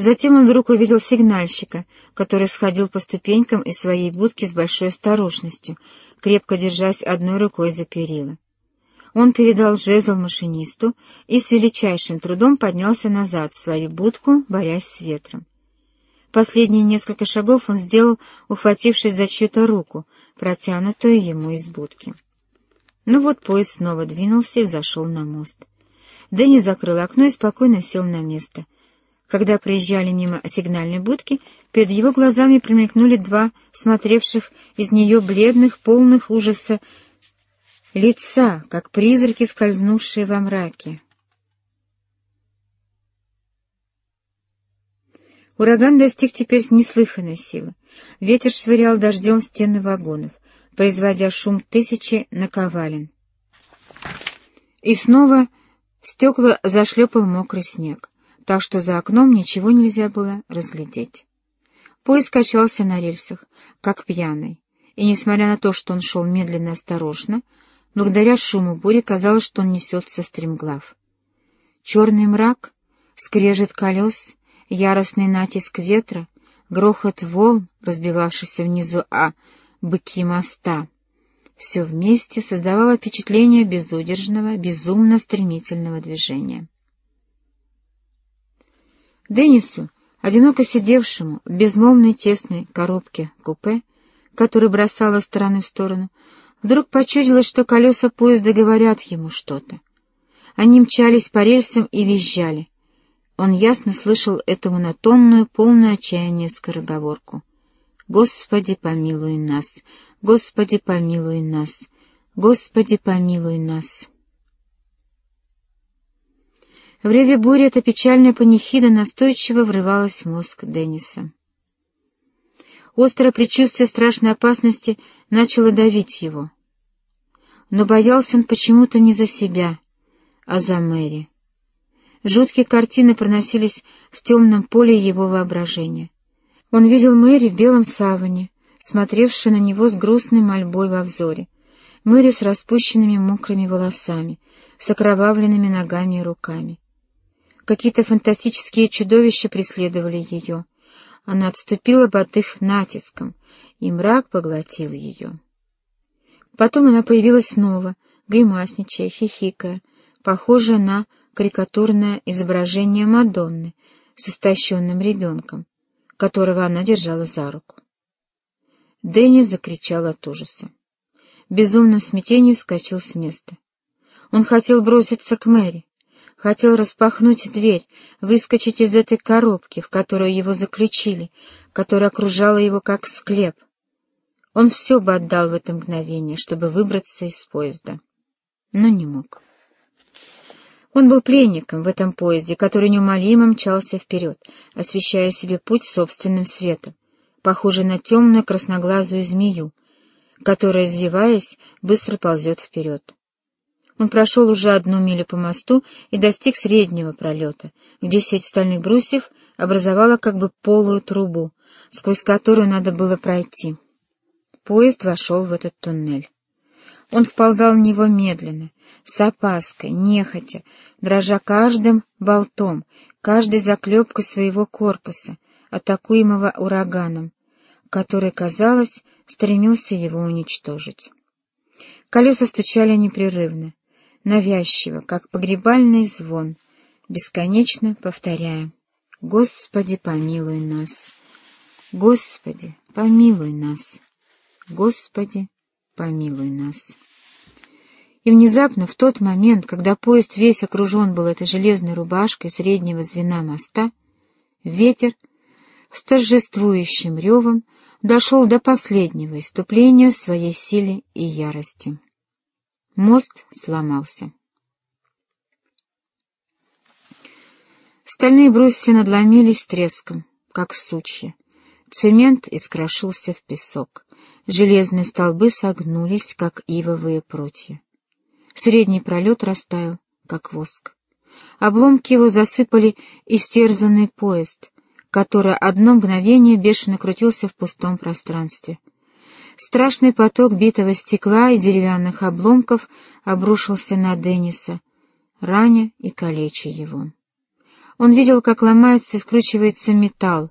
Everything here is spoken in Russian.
Затем он вдруг увидел сигнальщика, который сходил по ступенькам из своей будки с большой осторожностью, крепко держась одной рукой за перила. Он передал жезл машинисту и с величайшим трудом поднялся назад в свою будку, борясь с ветром. Последние несколько шагов он сделал, ухватившись за чью-то руку, протянутую ему из будки. Ну вот поезд снова двинулся и взошел на мост. Дэнни закрыл окно и спокойно сел на место. Когда проезжали мимо сигнальной будки, перед его глазами промелькнули два смотревших из нее бледных, полных ужаса лица, как призраки, скользнувшие во мраке. Ураган достиг теперь неслыханной силы. Ветер швырял дождем стены вагонов, производя шум тысячи наковален. И снова стекла зашлепал мокрый снег, так что за окном ничего нельзя было разглядеть. Поезд качался на рельсах, как пьяный, и, несмотря на то, что он шел медленно и осторожно, благодаря шуму бури казалось, что он несется стремглав. Черный мрак, скрежет колес — яростный натиск ветра, грохот волн, разбивавшихся внизу а быки моста. Все вместе создавало впечатление безудержного, безумно стремительного движения. Деннису, одиноко сидевшему в безмолвной тесной коробке купе, которую бросала стороны в сторону, вдруг почудилось, что колеса поезда говорят ему что-то. Они мчались по рельсам и визжали, он ясно слышал эту монотонную, полную отчаяния скороговорку. «Господи, помилуй нас! Господи, помилуй нас! Господи, помилуй нас!» В реве бури эта печальная панихида настойчиво врывалась в мозг Денниса. Острое предчувствие страшной опасности начало давить его. Но боялся он почему-то не за себя, а за Мэри. Жуткие картины проносились в темном поле его воображения. Он видел Мэри в белом саване, смотревшую на него с грустной мольбой во взоре. Мэри с распущенными мокрыми волосами, с окровавленными ногами и руками. Какие-то фантастические чудовища преследовали ее. Она отступила под их натиском, и мрак поглотил ее. Потом она появилась снова, гримасничая, хихикая, похожая на карикатурное изображение Мадонны с истощенным ребенком, которого она держала за руку. Дэнни закричал от ужаса. В безумном смятении вскочил с места. Он хотел броситься к Мэри, хотел распахнуть дверь, выскочить из этой коробки, в которую его заключили, которая окружала его как склеп. Он все бы отдал в это мгновение, чтобы выбраться из поезда, но не мог. Он был пленником в этом поезде, который неумолимо мчался вперед, освещая себе путь собственным светом, похожий на темную красноглазую змею, которая, извиваясь, быстро ползет вперед. Он прошел уже одну милю по мосту и достиг среднего пролета, где сеть стальных брусьев образовала как бы полую трубу, сквозь которую надо было пройти. Поезд вошел в этот туннель. Он вползал в него медленно, с опаской, нехотя, дрожа каждым болтом, каждой заклепкой своего корпуса, атакуемого ураганом, который, казалось, стремился его уничтожить. Колеса стучали непрерывно, навязчиво, как погребальный звон, бесконечно повторяя «Господи, помилуй нас! Господи, помилуй нас! Господи, помилуй нас. И внезапно, в тот момент, когда поезд весь окружен был этой железной рубашкой среднего звена моста, ветер с торжествующим ревом дошел до последнего иступления своей силе и ярости. Мост сломался. Стальные брусья надломились треском, как сучья. Цемент искрошился в песок. Железные столбы согнулись, как ивовые прутья. Средний пролет растаял, как воск. Обломки его засыпали истерзанный поезд, который одно мгновение бешено крутился в пустом пространстве. Страшный поток битого стекла и деревянных обломков обрушился на Денниса, раня и калеча его. Он видел, как ломается и скручивается металл,